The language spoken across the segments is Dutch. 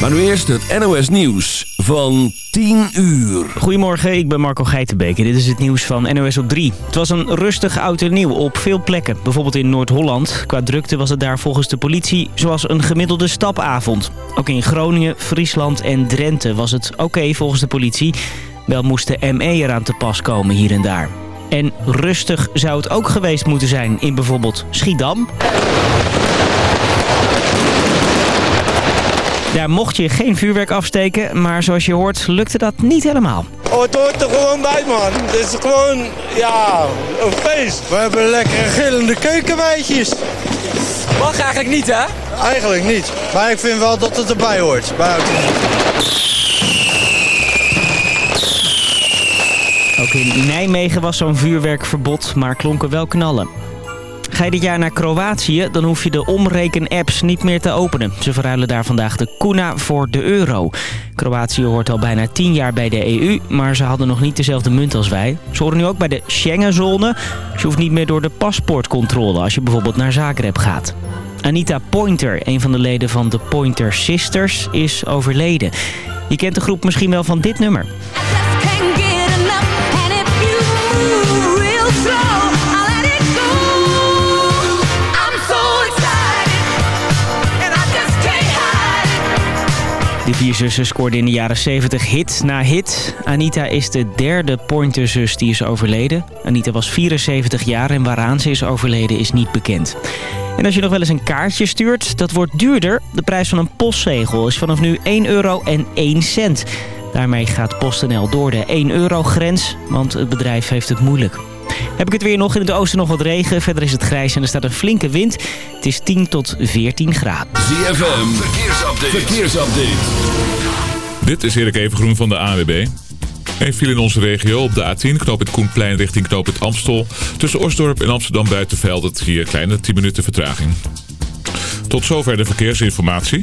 Maar nu eerst het NOS Nieuws van 10 uur. Goedemorgen, ik ben Marco Geitenbeek en dit is het nieuws van NOS op 3. Het was een rustig oud en nieuw op veel plekken. Bijvoorbeeld in Noord-Holland. Qua drukte was het daar volgens de politie zoals een gemiddelde stapavond. Ook in Groningen, Friesland en Drenthe was het oké volgens de politie. Wel moest de ME eraan te pas komen hier en daar. En rustig zou het ook geweest moeten zijn in bijvoorbeeld Schiedam. Daar mocht je geen vuurwerk afsteken, maar zoals je hoort lukte dat niet helemaal. Oh, het hoort er gewoon bij, man. Het is gewoon, ja, een feest. We hebben lekkere gillende keukenwijtjes. Mag eigenlijk niet, hè? Eigenlijk niet. Maar ik vind wel dat het erbij hoort. Buiten. Ook in Nijmegen was zo'n vuurwerkverbod, maar klonken wel knallen. Ga je dit jaar naar Kroatië, dan hoef je de omreken-apps niet meer te openen. Ze verruilen daar vandaag de kuna voor de euro. Kroatië hoort al bijna 10 jaar bij de EU, maar ze hadden nog niet dezelfde munt als wij. Ze horen nu ook bij de Schengenzone. Je hoeft niet meer door de paspoortcontrole als je bijvoorbeeld naar Zagreb gaat. Anita Pointer, een van de leden van de Pointer Sisters, is overleden. Je kent de groep misschien wel van dit nummer. De vier zussen scoorden in de jaren 70 hit na hit. Anita is de derde pointerzus die is overleden. Anita was 74 jaar en waaraan ze is overleden is niet bekend. En als je nog wel eens een kaartje stuurt, dat wordt duurder. De prijs van een postzegel is vanaf nu 1 euro en 1 cent. Daarmee gaat PostNL door de 1 euro grens, want het bedrijf heeft het moeilijk. Heb ik het weer nog in het oosten nog wat regen. Verder is het grijs en er staat een flinke wind. Het is 10 tot 14 graden. ZFM, verkeersupdate. verkeersupdate. Dit is Erik Evengroen van de AWB. Een viel in onze regio op de A10, knoop het Koenplein richting knoop het Amstel. Tussen Osdorp en Amsterdam Buitenveld het hier kleine 10 minuten vertraging. Tot zover de verkeersinformatie.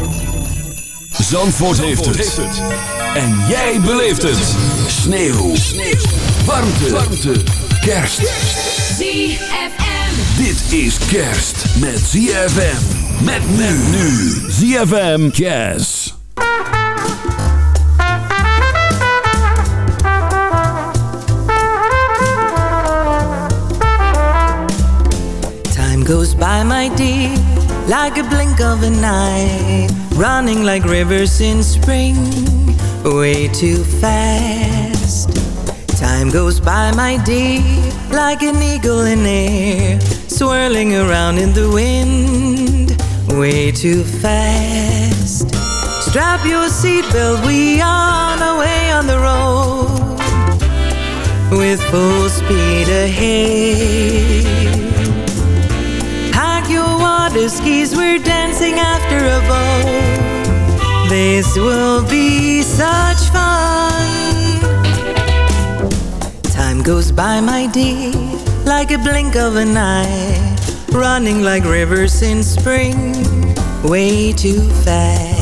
Zandvoort, heeft, het. En jij beleeft het. Sneeuw. Sneeuw. Warmte. Warmte. Kerst. ZFM. Dit is kerst met ZFM. Met men nu. ZFM Jazz. Time goes by, my dear, like a blink of an eye, running like rivers in spring, way too fast. Time goes by, my dear, like an eagle in air, swirling around in the wind, way too fast. Strap your seatbelt, we are on our way on the road, with full speed ahead. Water skis, we're dancing after a boat. This will be such fun. Time goes by, my dear, like a blink of an eye, running like rivers in spring, way too fast.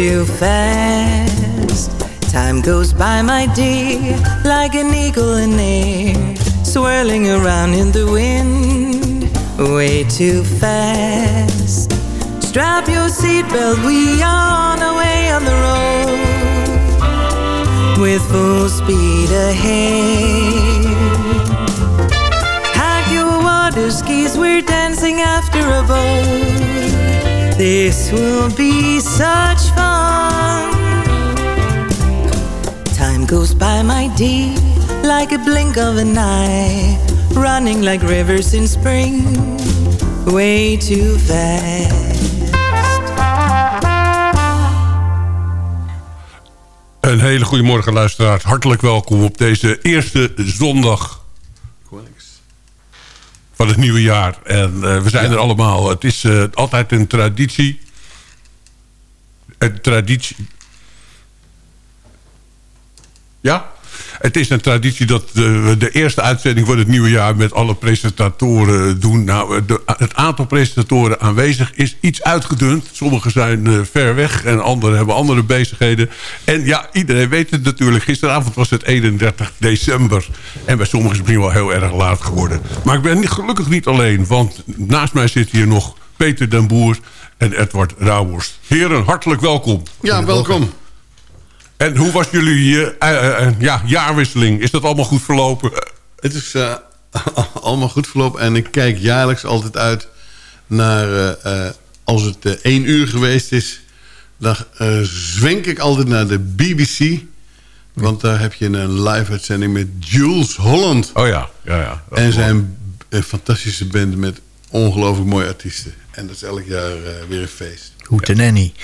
Too fast. Time goes by, my dear, like an eagle in air, swirling around in the wind, way too fast. Strap your seatbelt, we are on our way on the road, with full speed ahead. Hack your water skis, we're dancing after a boat. This will be such goes by, my dear, like a blink of an eye, running like rivers in spring, way too fast. Een hele goede morgen luisteraars. Hartelijk welkom op deze eerste zondag van het nieuwe jaar. En uh, we zijn er allemaal. Het is uh, altijd een traditie. Een traditie. Ja? Het is een traditie dat we de eerste uitzending van het nieuwe jaar... met alle presentatoren doen. Nou, het aantal presentatoren aanwezig is iets uitgedund. Sommigen zijn uh, ver weg en anderen hebben andere bezigheden. En ja, iedereen weet het natuurlijk. Gisteravond was het 31 december. En bij sommigen is het misschien wel heel erg laat geworden. Maar ik ben gelukkig niet alleen. Want naast mij zit hier nog Peter den Boer en Edward Rauwworst. Heren, hartelijk welkom. Ja, welkom. En hoe was jullie uh, uh, ja, jaarwisseling? Is dat allemaal goed verlopen? Het is uh, allemaal goed verlopen. En ik kijk jaarlijks altijd uit naar... als het één uur geweest is... dan zwenk ik altijd naar de BBC. Want daar heb je een live uitzending met Jules Holland. Oh ja, ja, ja. En zijn een fantastische band met ongelooflijk mooie artiesten. En dat is elk jaar weer een feest. Hoetenanny. Ja.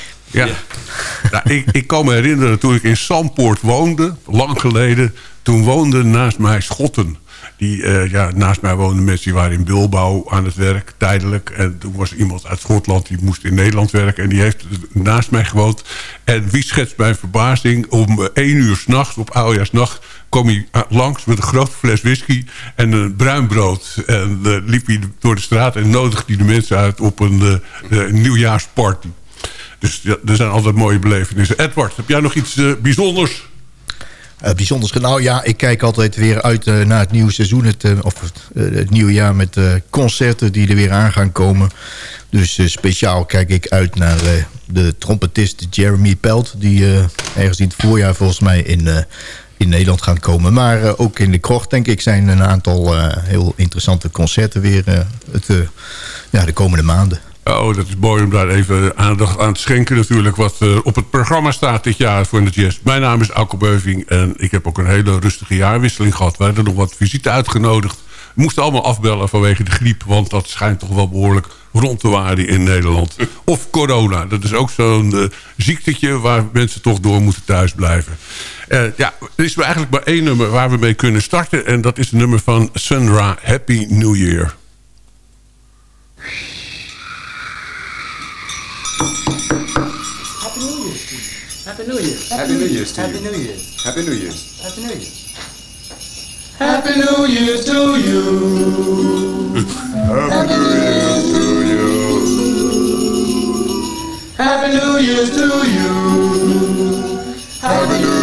Nou, ik, ik kan me herinneren toen ik in Sampoort woonde, lang geleden. Toen woonden naast mij Schotten. Die, uh, ja, naast mij woonden mensen die waren in Bilbao aan het werk, tijdelijk. En toen was iemand uit Schotland, die moest in Nederland werken. En die heeft naast mij gewoond. En wie schetst mijn verbazing? Om één uur s'nachts, op oudejaarsnacht, kwam hij langs met een grote fles whisky en een bruin brood. En liep hij door de straat en nodigde hij de mensen uit op een nieuwjaarsparty. Dus er zijn altijd mooie belevenissen. Edward, heb jij nog iets uh, bijzonders? Uh, bijzonders. Nou ja, ik kijk altijd weer uit uh, naar het nieuwe seizoen. Het, of het, nieuwe jaar met concerten die er weer aan gaan komen. Dus speciaal kijk ik uit naar de trompetist Jeremy Pelt. Die ergens in het voorjaar volgens mij in, in Nederland gaan komen. Maar ook in de krocht denk ik zijn een aantal heel interessante concerten weer het, ja, de komende maanden. Oh, dat is mooi om daar even aandacht aan te schenken natuurlijk... wat uh, op het programma staat dit jaar voor de jazz. Mijn naam is Alko Beuving en ik heb ook een hele rustige jaarwisseling gehad. We hadden nog wat visite uitgenodigd. We moesten allemaal afbellen vanwege de griep... want dat schijnt toch wel behoorlijk rond te waren in Nederland. Of corona, dat is ook zo'n uh, ziektetje... waar mensen toch door moeten thuisblijven. Uh, ja, er is eigenlijk maar één nummer waar we mee kunnen starten... en dat is het nummer van Sandra Happy New Year. Happy New Year. Happy New Year's to Happy you. New Year. Happy New Year's. Happy New Year. Happy New Year's to you. Happy New Year's to you. Happy New Year's to you. Happy New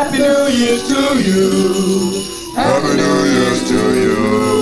Happy New Year to you. Happy New Year's to you.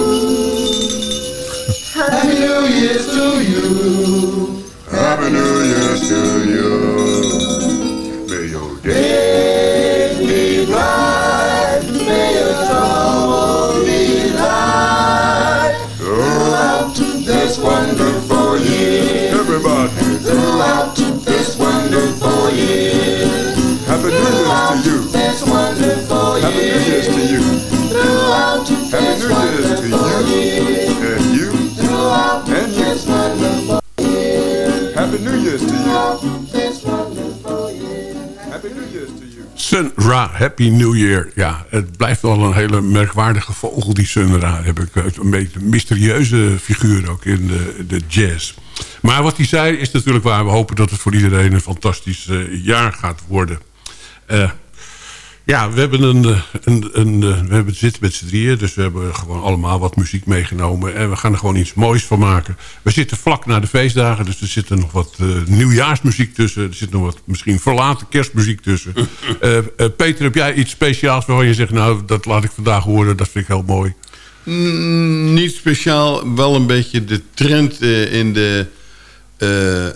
Sun Ra, Happy New Year. Ja, het blijft wel een hele merkwaardige vogel, die Sun Ra. Heb ik een beetje een mysterieuze figuur ook in de, de jazz. Maar wat hij zei is natuurlijk waar. We hopen dat het voor iedereen een fantastisch uh, jaar gaat worden. Uh, ja, we hebben een, eh, een, een, we hebben zitten met z'n drieën. Dus we hebben gewoon allemaal wat muziek meegenomen. En we gaan er gewoon iets moois van maken. We zitten vlak na de feestdagen. Dus er zit nog wat uh, nieuwjaarsmuziek tussen. Er zit nog wat misschien verlaten kerstmuziek tussen. uh, Peter, heb jij iets speciaals waarvan je zegt... nou, dat laat ik vandaag horen. Dat vind ik heel mooi. Mm, niet speciaal. Wel een beetje de trend in de,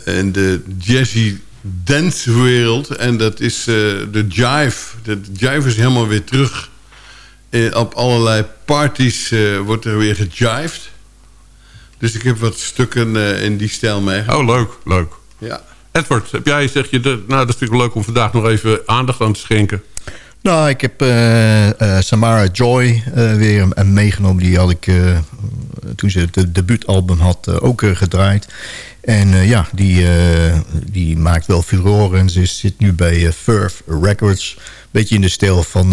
in de jazzy dancewereld. En dat is uh, de jive. De jive is helemaal weer terug. Uh, op allerlei parties uh, wordt er weer gejived. Dus ik heb wat stukken in die stijl meegemaakt. Oh, leuk, leuk. Ja. Edward, heb jij, zeg je, de, nou dat vind ik leuk om vandaag nog even aandacht aan te schenken. Nou, ik heb Samara Joy weer meegenomen. Die had ik toen ze het debuutalbum had ook gedraaid. En uh, ja, die, uh, die maakt wel furore en ze zit nu bij uh, Furf Records. Beetje in de stijl van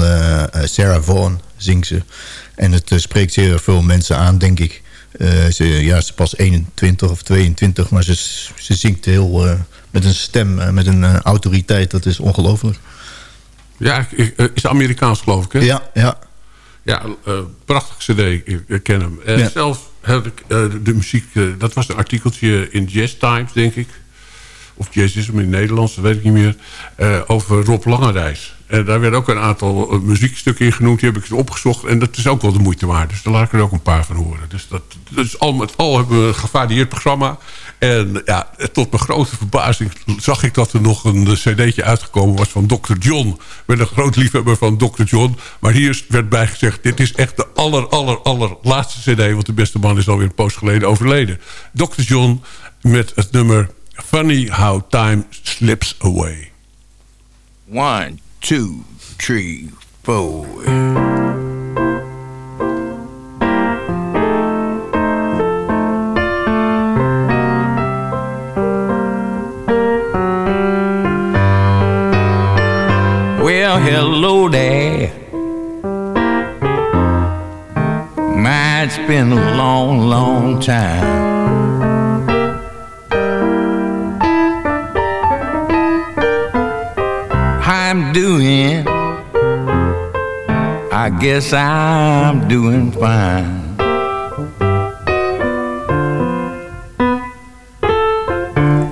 Sarah Vaughan zingt ze. En het spreekt zeer veel mensen aan, denk ik. ze, ja, ze pas 21 of 22, maar ze, ze zingt heel met een stem, met een autoriteit. Dat is ongelooflijk. Ja, is Amerikaans geloof ik, hè? Ja, ja. Ja, prachtig cd, ik, ik ken hem. Ja. Zelf heb uh, de muziek... Uh, dat was een artikeltje in Jazz Times, denk ik. Of Jazzism in het Nederlands, dat weet ik niet meer. Uh, over Rob Langerijs. En daar werden ook een aantal muziekstukken in genoemd. Die heb ik opgezocht. En dat is ook wel de moeite waard. Dus daar laat ik er ook een paar van horen. Dus dat, dus al met al hebben we een gevarieerd programma. En ja, tot mijn grote verbazing zag ik dat er nog een cd'tje uitgekomen was van Dr. John. Ik ben een groot liefhebber van Dr. John. Maar hier werd bij gezegd, dit is echt de aller, aller, aller laatste cd. Want de beste man is alweer een poos geleden overleden. Dr. John met het nummer Funny How Time Slips Away. One, two, three, four... hello there. My, it's been a long, long time. How I'm doing? I guess I'm doing fine.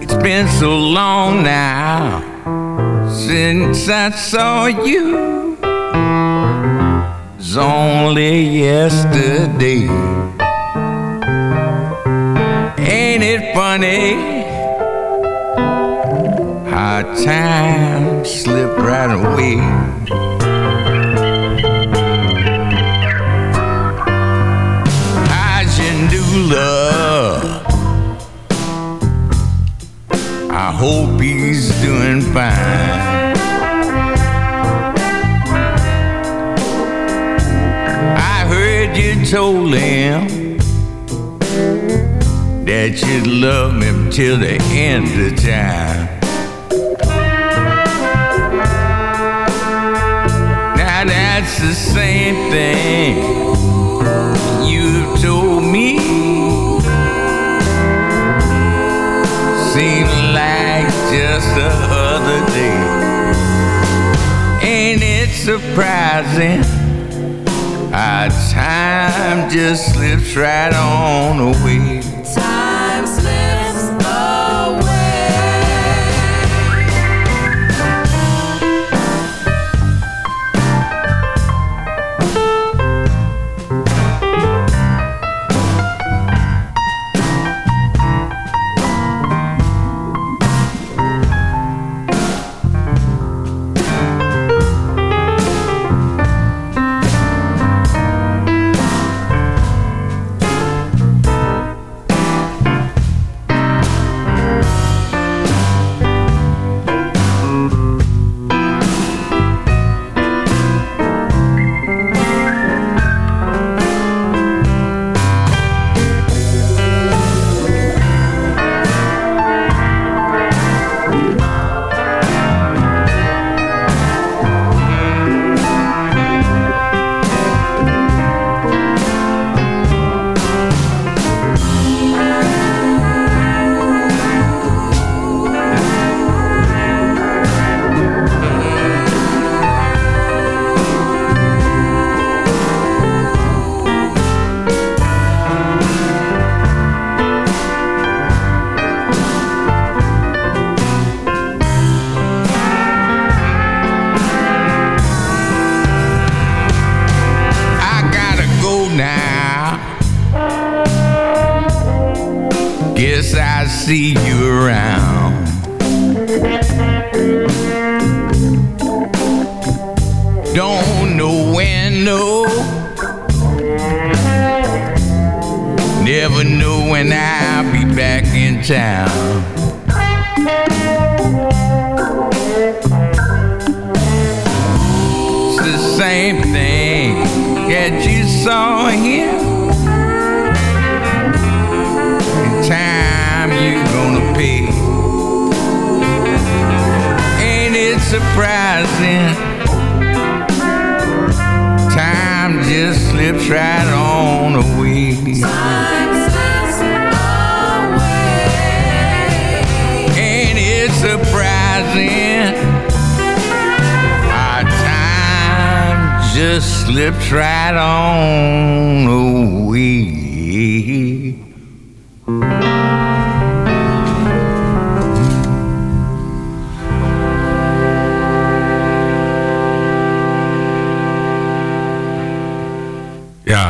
It's been so long now since I saw you was only yesterday. Ain't it funny how time slipped right away? How's your new love? I hope he's doing fine. Told him that you'd love me till the end of time. Now that's the same thing you told me. Seemed like just the other day. Ain't it surprising? Our time just slips right on away.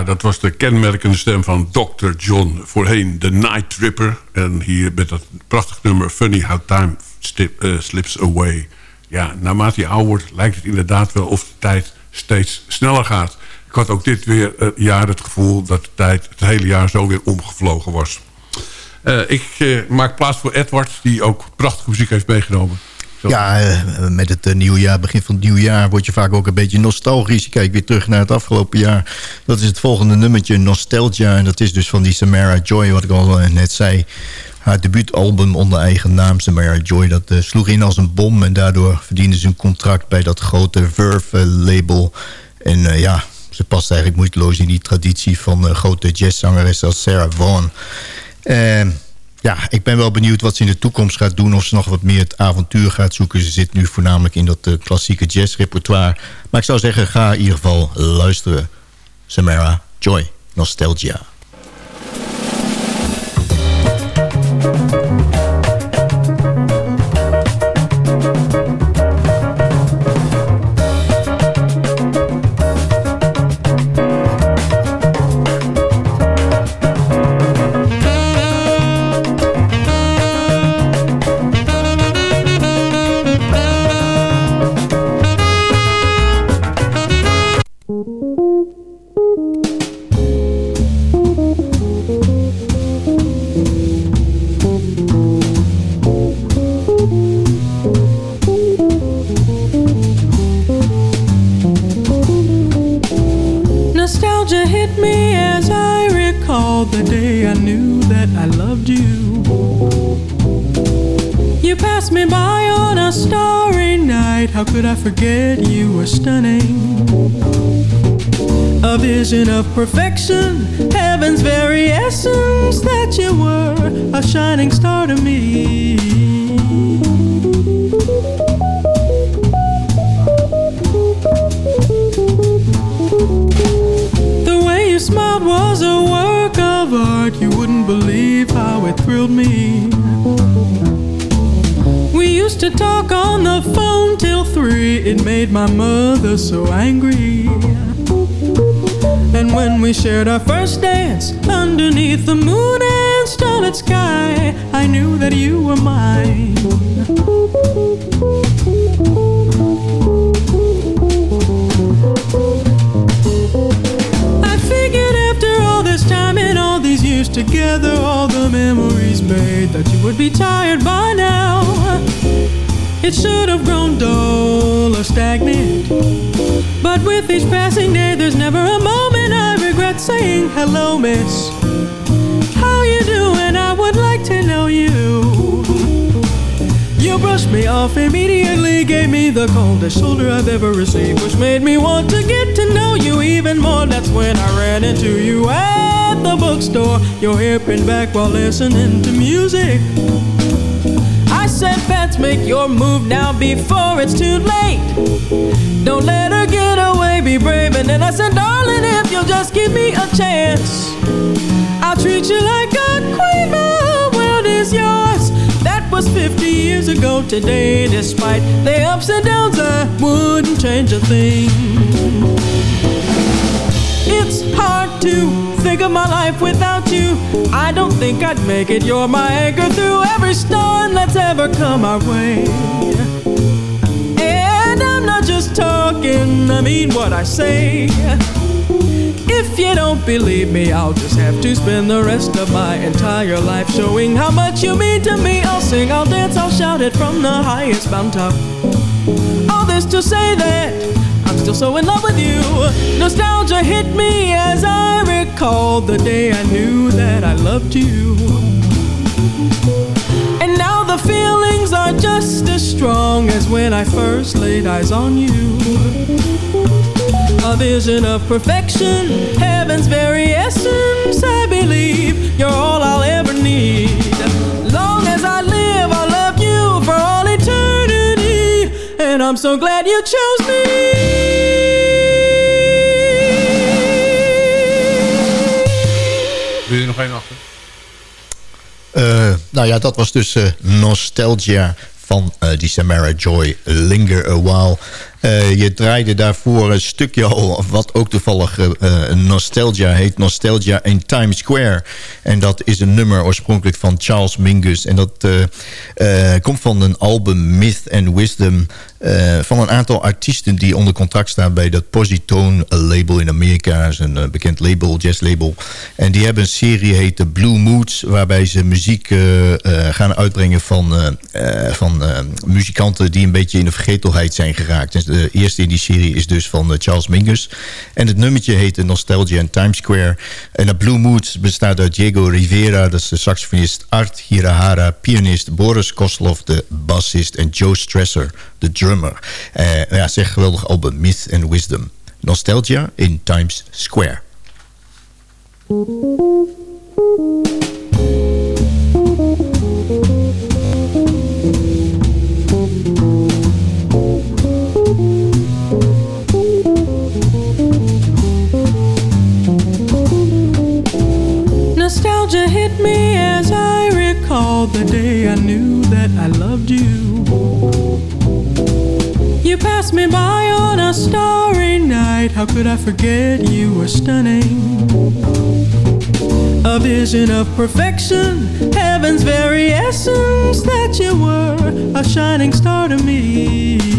Dat was de kenmerkende stem van Dr. John. Voorheen de Night Tripper. En hier met dat prachtig nummer Funny How Time eh, Slips Away. Ja, naarmate je ouder wordt lijkt het inderdaad wel of de tijd steeds sneller gaat. Ik had ook dit weer eh, jaar het gevoel dat de tijd het hele jaar zo weer omgevlogen was. Eh, ik maak plaats voor Edward, die ook prachtige muziek heeft meegenomen. Ja, eh, met het eh, nieuwjaar, begin van het nieuwjaar... word je vaak ook een beetje nostalgisch. Je kijkt weer terug naar het afgelopen jaar. Dat is het volgende nummertje, Nostalgia. En dat is dus van die Samara Joy, wat ik al eh, net zei. Haar debuutalbum onder eigen naam, Samara Joy... dat sloeg in als een bom. En daardoor verdiende ze een contract bij dat grote Verve-label. En ja, ze past eigenlijk moeiteloos in die traditie... van grote jazzzangeressen als Sarah Vaughan. Ja, ik ben wel benieuwd wat ze in de toekomst gaat doen. Of ze nog wat meer het avontuur gaat zoeken. Ze zit nu voornamelijk in dat eh, klassieke jazzrepertoire. Maar ik zou zeggen, ga in ieder geval luisteren. Samara Joy, Nostalgia. Hit me as I recalled the day I knew that I loved you. You passed me by on a starry night. How could I forget you were stunning? A vision of perfection, heaven's very essence that you were, a shining star to me. Smiled was a work of art. You wouldn't believe how it thrilled me. We used to talk on the phone till three. It made my mother so angry. And when we shared our first dance underneath the moon and starlit sky, I knew that you were mine. Years together, all the memories made, that you would be tired by now. It should have grown dull or stagnant. But with each passing day, there's never a moment I regret saying hello, miss. How you doing? I would like to know you. You brushed me off immediately, gave me the coldest shoulder I've ever received, which made me want to get to know you even more. That's when I ran into you at the bookstore, your hair pinned back while listening to music. I said, Bets, make your move now before it's too late. Don't let her get away, be brave. And then I said, Darling, if you'll just give me a chance, I'll treat you like a queen. The world is yours. That was 50 years ago today. Despite the ups and downs, I wouldn't change a thing. It's hard to think of my life without you. I don't think I'd make it. You're my anchor through every storm that's ever come our way. And I'm not just talking, I mean what I say. If you don't believe me, I'll just have to spend the rest of my entire life showing how much you mean to me. I'll sing, I'll dance, I'll shout it from the highest mountain top. All this to say that still so in love with you. Nostalgia hit me as I recalled the day I knew that I loved you. And now the feelings are just as strong as when I first laid eyes on you. A vision of perfection, heaven's very essence, I believe you're all I'll ever need. Long as I live, I'll love you for all eternity. And I'm so glad you chose me. Wil je nog één achter? Eh, nou ja, dat was dus eh, Nostalgia van eh, die Samara Joy, Linger a While. Je draaide daarvoor een stukje al, wat ook toevallig Nostalgia heet. Nostalgia in Times Square. En dat is een nummer oorspronkelijk van Charles Mingus. En dat komt van een album Myth and Wisdom... eh, van een aantal artiesten die onder contract staan... bij dat Positone label in Amerika. Dat is een eh, bekend label, jazzlabel. En die hebben een serie heet The Blue Moods... waarbij ze muziek eh, gaan uitbrengen van, van muzikanten... die een beetje in de vergetelheid zijn geraakt. En de eerste in die serie is dus van Charles Mingus. En het nummertje heet Nostalgia in Times Square. En de Blue Moods bestaat uit Diego Rivera... dat is de saxofonist Art Hirahara... pianist Boris Koslov, de bassist... en Joe Stresser, de drummer. Eh, ja, zeg geweldig album, Myth and Wisdom. Nostalgia in Times Square. Nostalgia hit me as I recalled the day I knew that I loved you. You passed me by on a starry night. How could I forget you were stunning? A vision of perfection, heaven's very essence that you were, a shining star to me.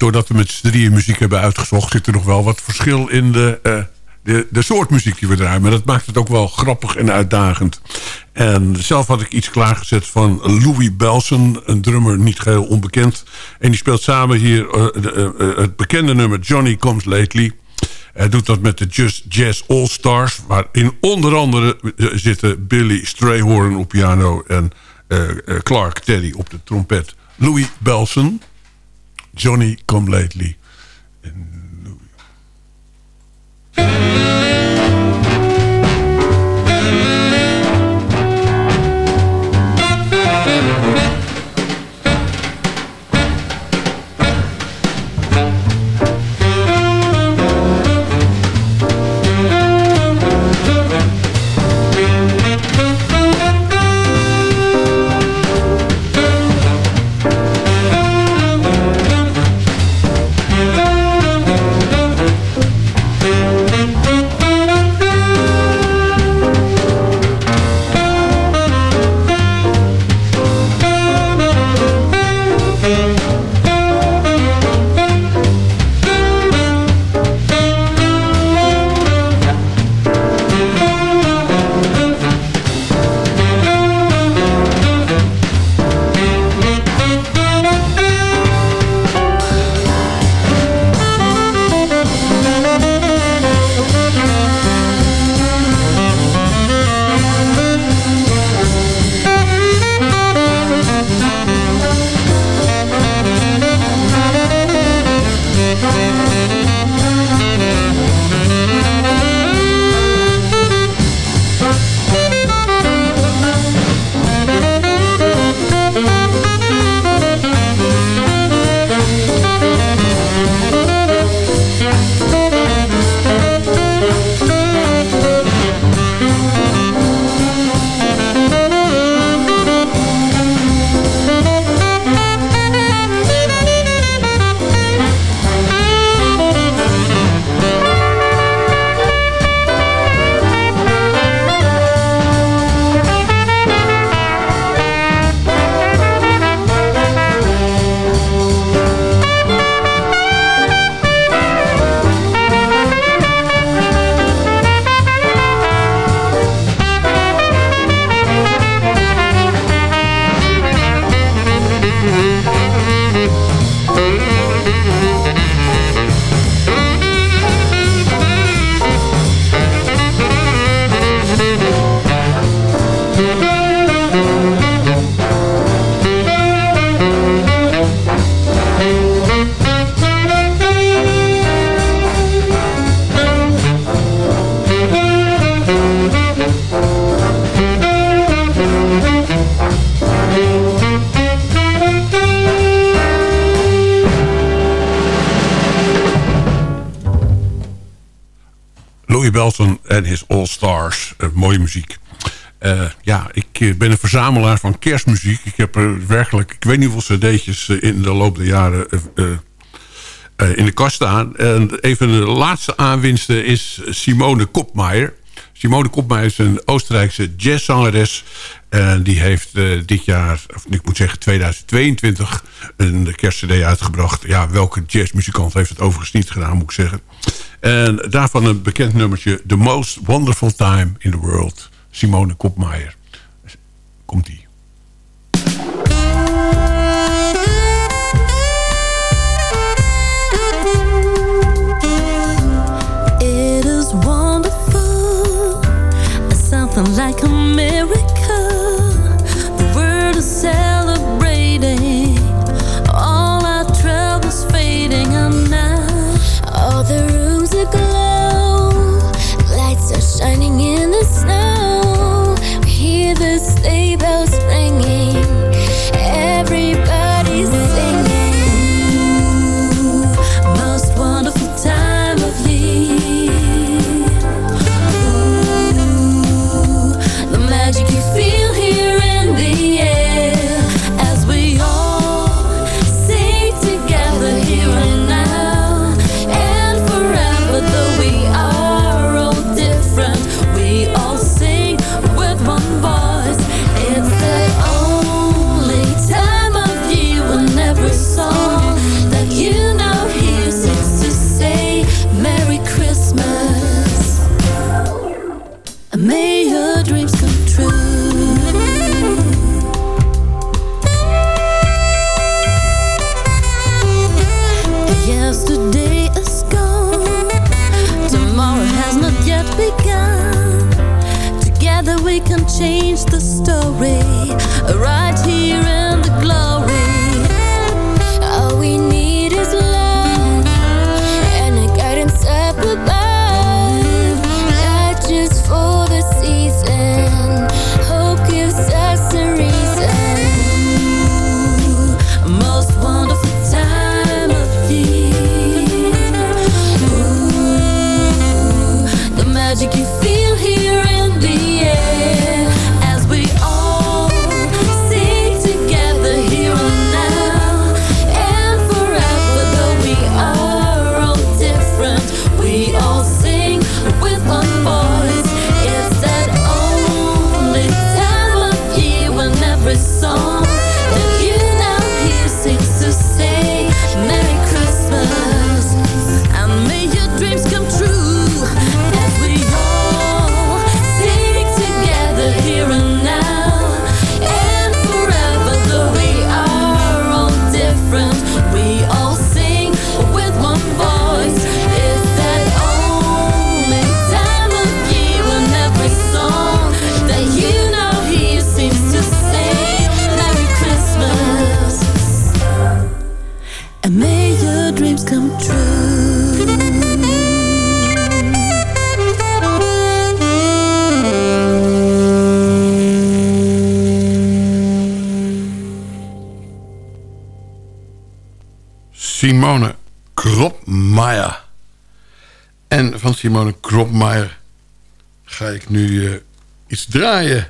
Doordat we met z'n drieën muziek hebben uitgezocht... zit er nog wel wat verschil in de, eh, de, de soort muziek die we draaien. Maar dat maakt het ook wel grappig en uitdagend. En zelf had ik iets klaargezet van Louis Belson. Een drummer niet geheel onbekend. En die speelt samen hier eh, eh, het bekende nummer Johnny Comes Lately... Hij doet dat met de Just Jazz All Stars. Waarin onder andere zitten Billy Strayhorn op piano... en Clark Teddy op de trompet. Louis Belson, Johnny Come Lately. Louis muziek. Uh, ja, ik eh, ben een verzamelaar van kerstmuziek. Ik heb er werkelijk, ik weet niet hoeveel cd'tjes in de loop der jaren in de kast staan. En even de laatste aanwinste is Simone Kopmeijer. Simone Kopmeijer is een Oostenrijkse jazzzangeres. En die heeft dit jaar, of ik moet zeggen 2022, een kerstcd uitgebracht. Ja, welke jazzmuzikant heeft het overigens niet gedaan, moet ik zeggen. En daarvan een bekend nummertje... The Most Wonderful Time in the World. Simone Kopmaier. Komt-ie. Yesterday is gone. Tomorrow has not yet begun. Together we can change the story. Right here Simone Kropmeijer. En van Simone Kropmeijer ga ik nu eh, iets draaien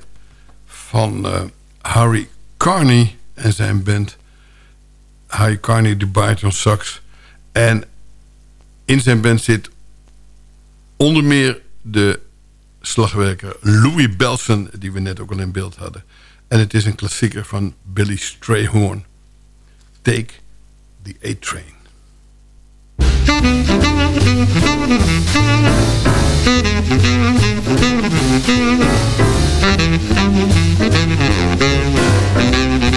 van eh, Harry Carney en zijn band. Harry Carney, de bariton sax. En in zijn band zit onder meer de slagwerker Louis Belson... die we net ook al in beeld hadden. En het is een klassieker van Billy Strayhorn. Take The A Train.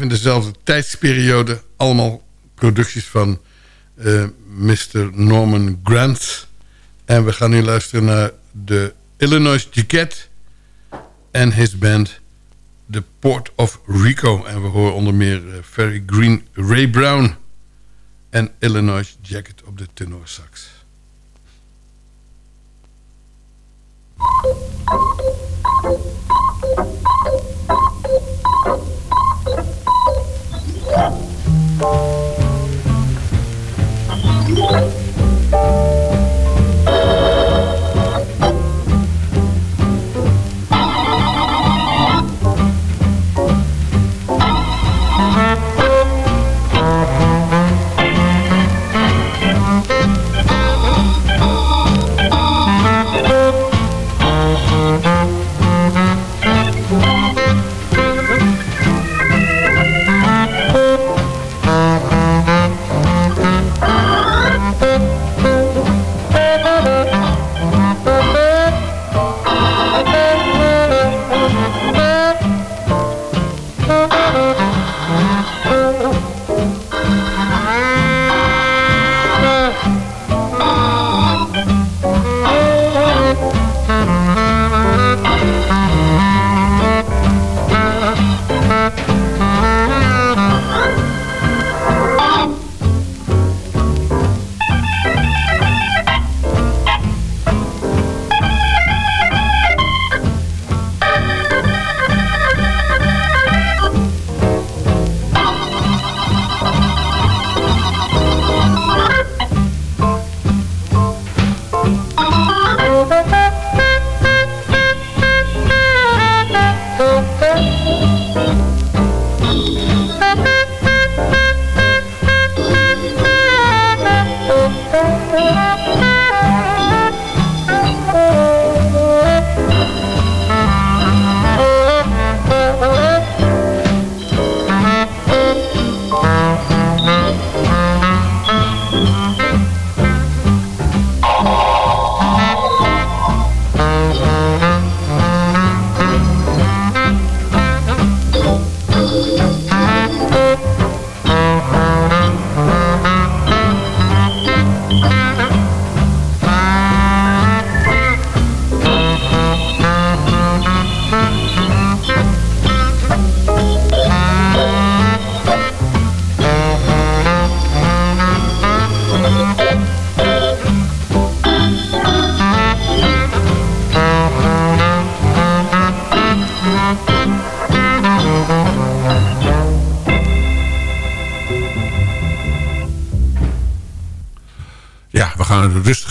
in dezelfde tijdsperiode. Allemaal producties van eh, Mr. Norman Grant. En we gaan nu luisteren naar de Illinois Jacket en his band The Port of Rico. En we horen onder meer uh, Ferry Green, Ray Brown en Illinois Jacket op de tenorsax.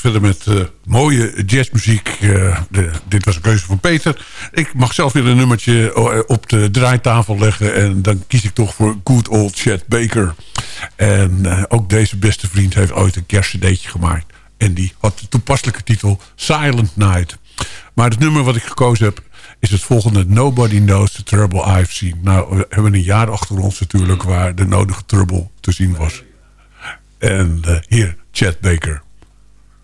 Verder met eh, mooie jazzmuziek. Eh, de, dit was een keuze van Peter. Ik mag zelf weer een nummertje eh, op de draaitafel leggen. En dan kies ik toch voor Good Old Chet Baker. En ook deze beste vriend heeft ooit een kerstcd'tje gemaakt. En die had de toepasselijke titel Silent Night. Maar het nummer wat ik gekozen heb is het volgende. Nobody knows the trouble I've seen. Nou, we hebben een jaar achter ons natuurlijk... waar de nodige trouble te zien was. En hier, Chet Baker.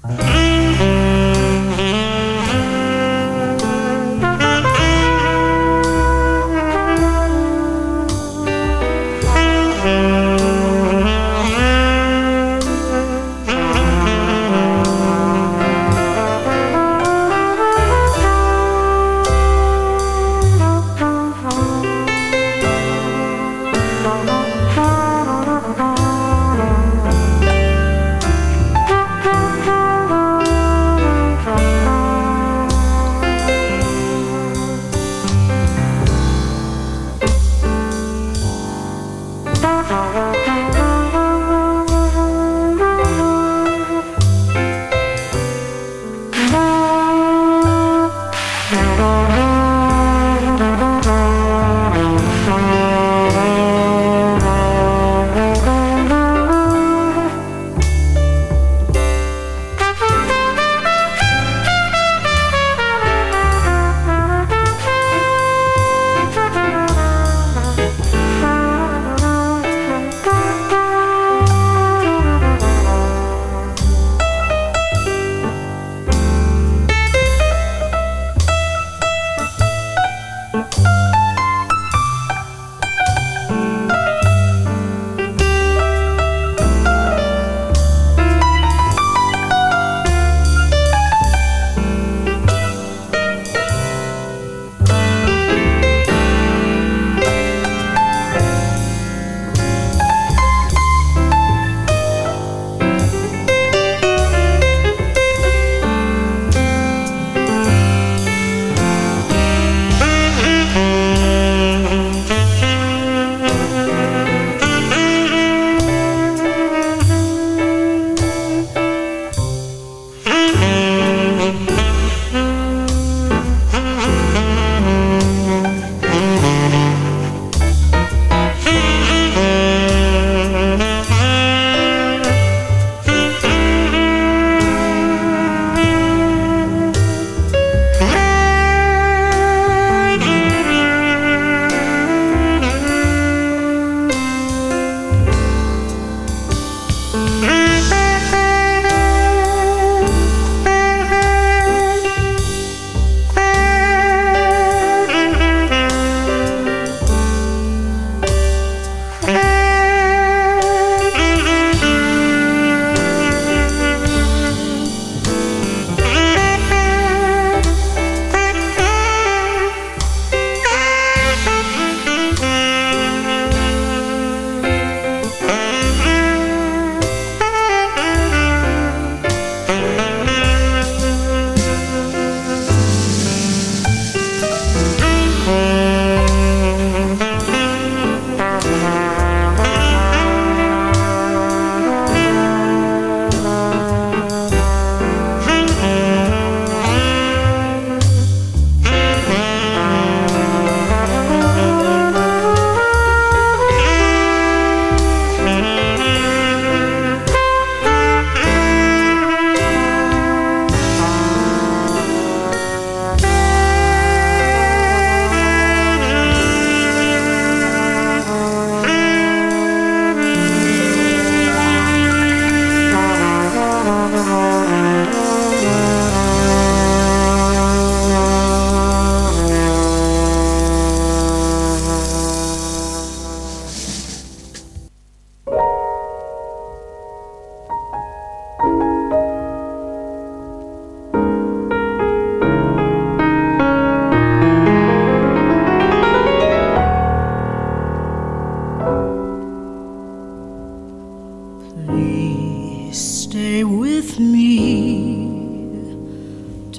Thank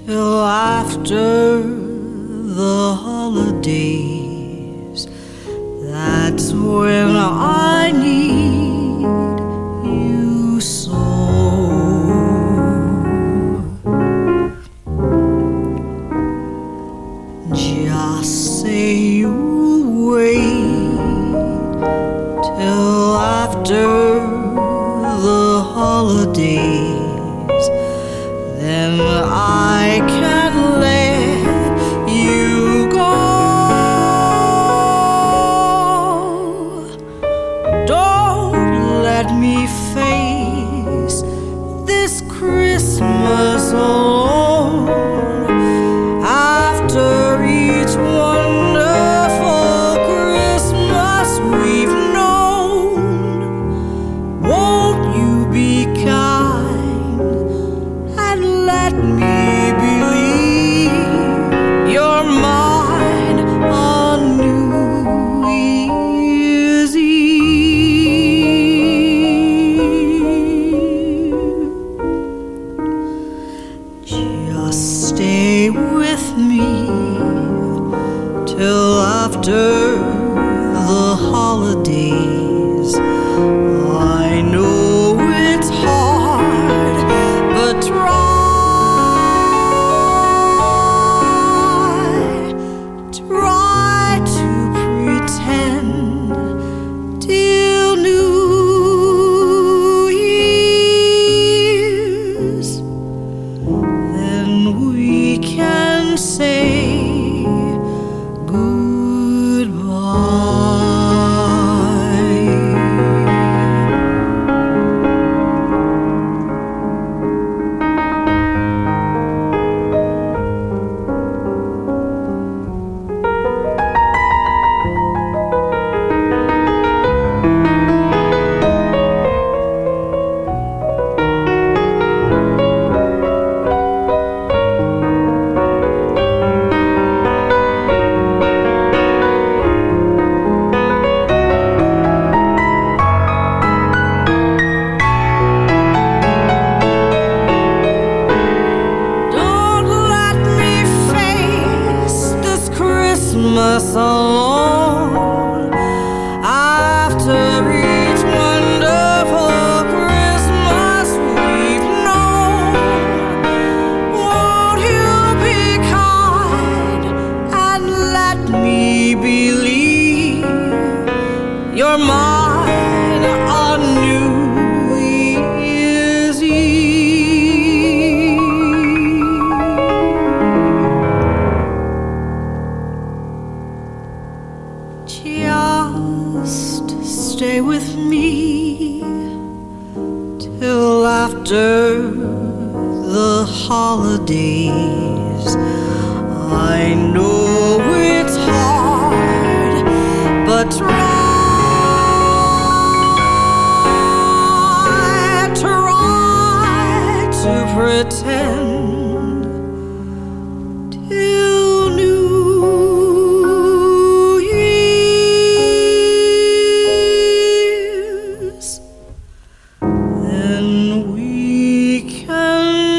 till after the holidays. That's when I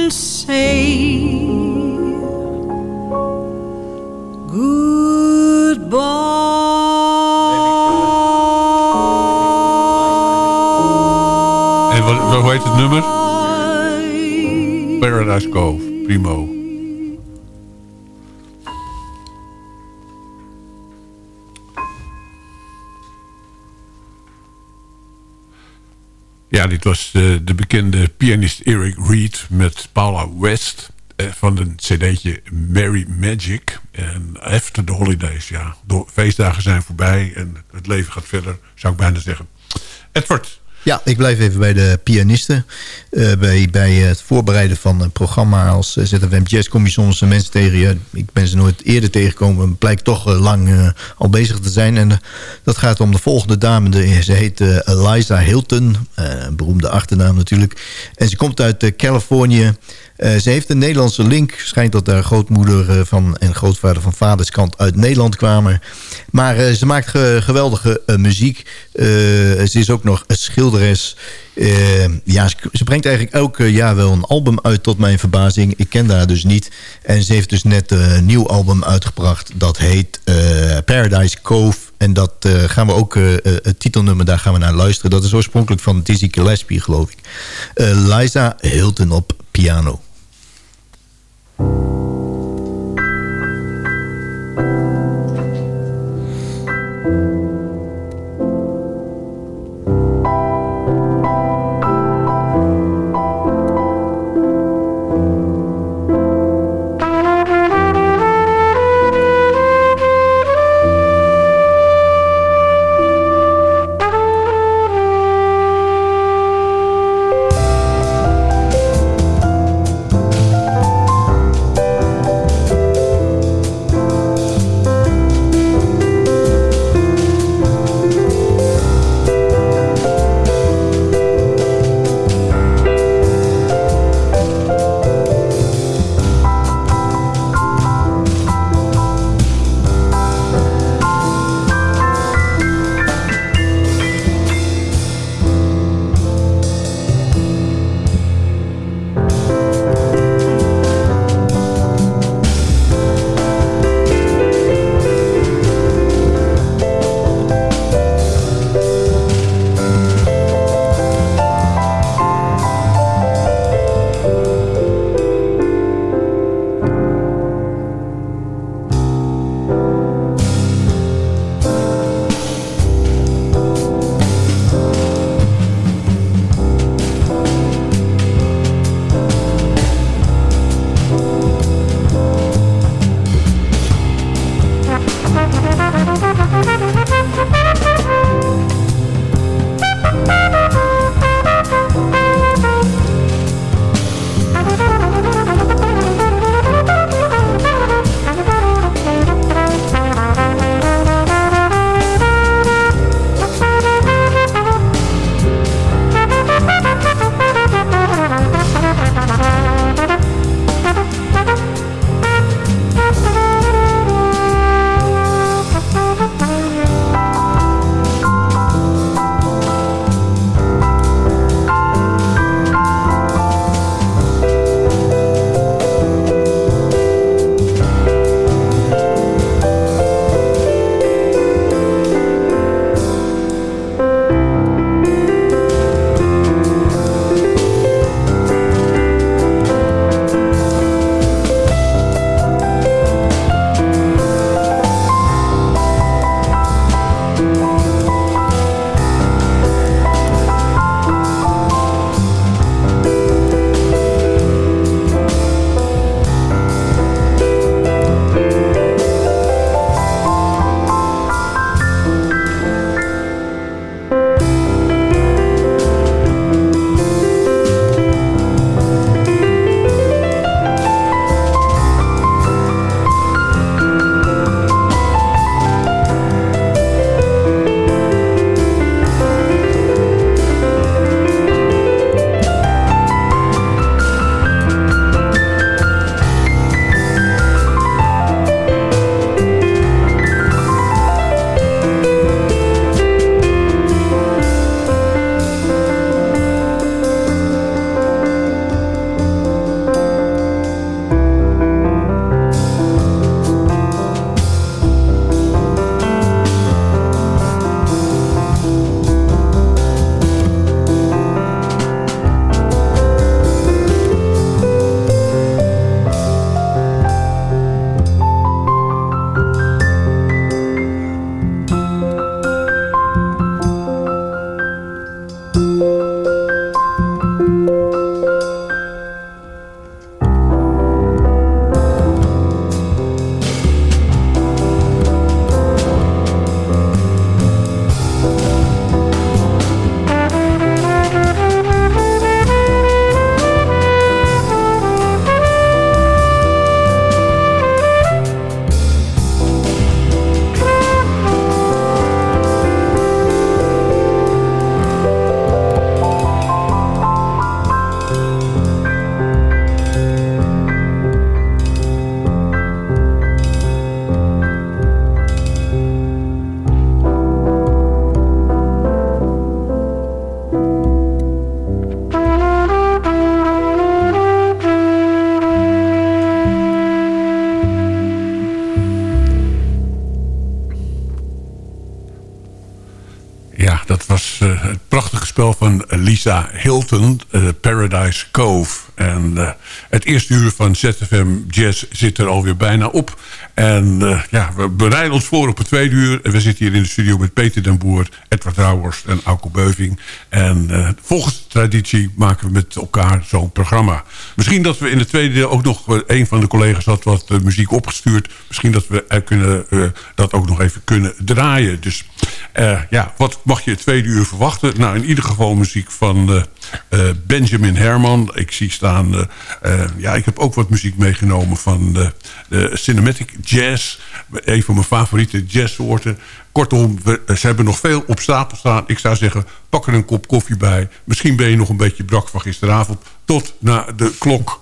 can say goodbye. En wat, hoe heet het nummer? Paradise Cove, Primo. Ja, dit was eh, de bekende pianist Eric Reed met Paula West... eh, van een cd'tje Merry Magic. En After the Holidays, ja. De feestdagen zijn voorbij en het leven gaat verder, zou ik bijna zeggen. Edward, Ja, ik blijf even bij de pianisten. Eh, bij, bij het voorbereiden van een programma als eh, ZFM Jazz kom je soms mensen tegen. Ik ben ze nooit eerder tegengekomen. blijkt toch eh, lang al bezig te zijn. En dat gaat om de volgende dame. De, ze heet Eliza Hilton. een beroemde achternaam natuurlijk. En ze komt uit Californië. Eh, ze heeft een Nederlandse link. Schijnt dat haar grootmoeder eh, van, en grootvader van vaders kant uit Nederland kwamen. Maar eh, ze maakt ge- geweldige muziek. Ze is ook nog schilderes. Ja, ze, brengt eigenlijk elk jaar wel een album uit tot mijn verbazing. Ik ken haar dus niet. En ze heeft dus net een nieuw album uitgebracht. Dat heet Paradise Cove. En dat gaan we ook, het titelnummer, daar gaan we naar luisteren. Dat is oorspronkelijk van Dizzy Gillespie, geloof ik. Eh, Liza Hilton op piano. you Lisa Hilton, eh, Paradise Cove. En eh, het eerste uur van ZFM Jazz zit er alweer bijna op. En eh, ja, we bereiden ons voor op het tweede uur. En we zitten hier in de studio met Peter den Boer, Edward Rauwers en Auko Beuving. En eh, volgens traditie maken we met elkaar zo'n programma. Misschien dat we in de tweede deel ook nog... eh, een van de collega's had wat muziek opgestuurd. Misschien dat we kunnen, dat ook nog even kunnen draaien. Dus ja, wat mag je het tweede uur verwachten? Nou, in ieder geval muziek van eh, Benjamin Herman. Ik zie staan... eh, eh, ja, ik heb ook wat muziek meegenomen van de, de Cinematic Jazz. Een van mijn favoriete jazzsoorten. Kortom, ze hebben nog veel op stapel staan. Ik zou zeggen, pak er een kop koffie bij. Misschien ben je nog een beetje brak van gisteravond. Tot na de klok.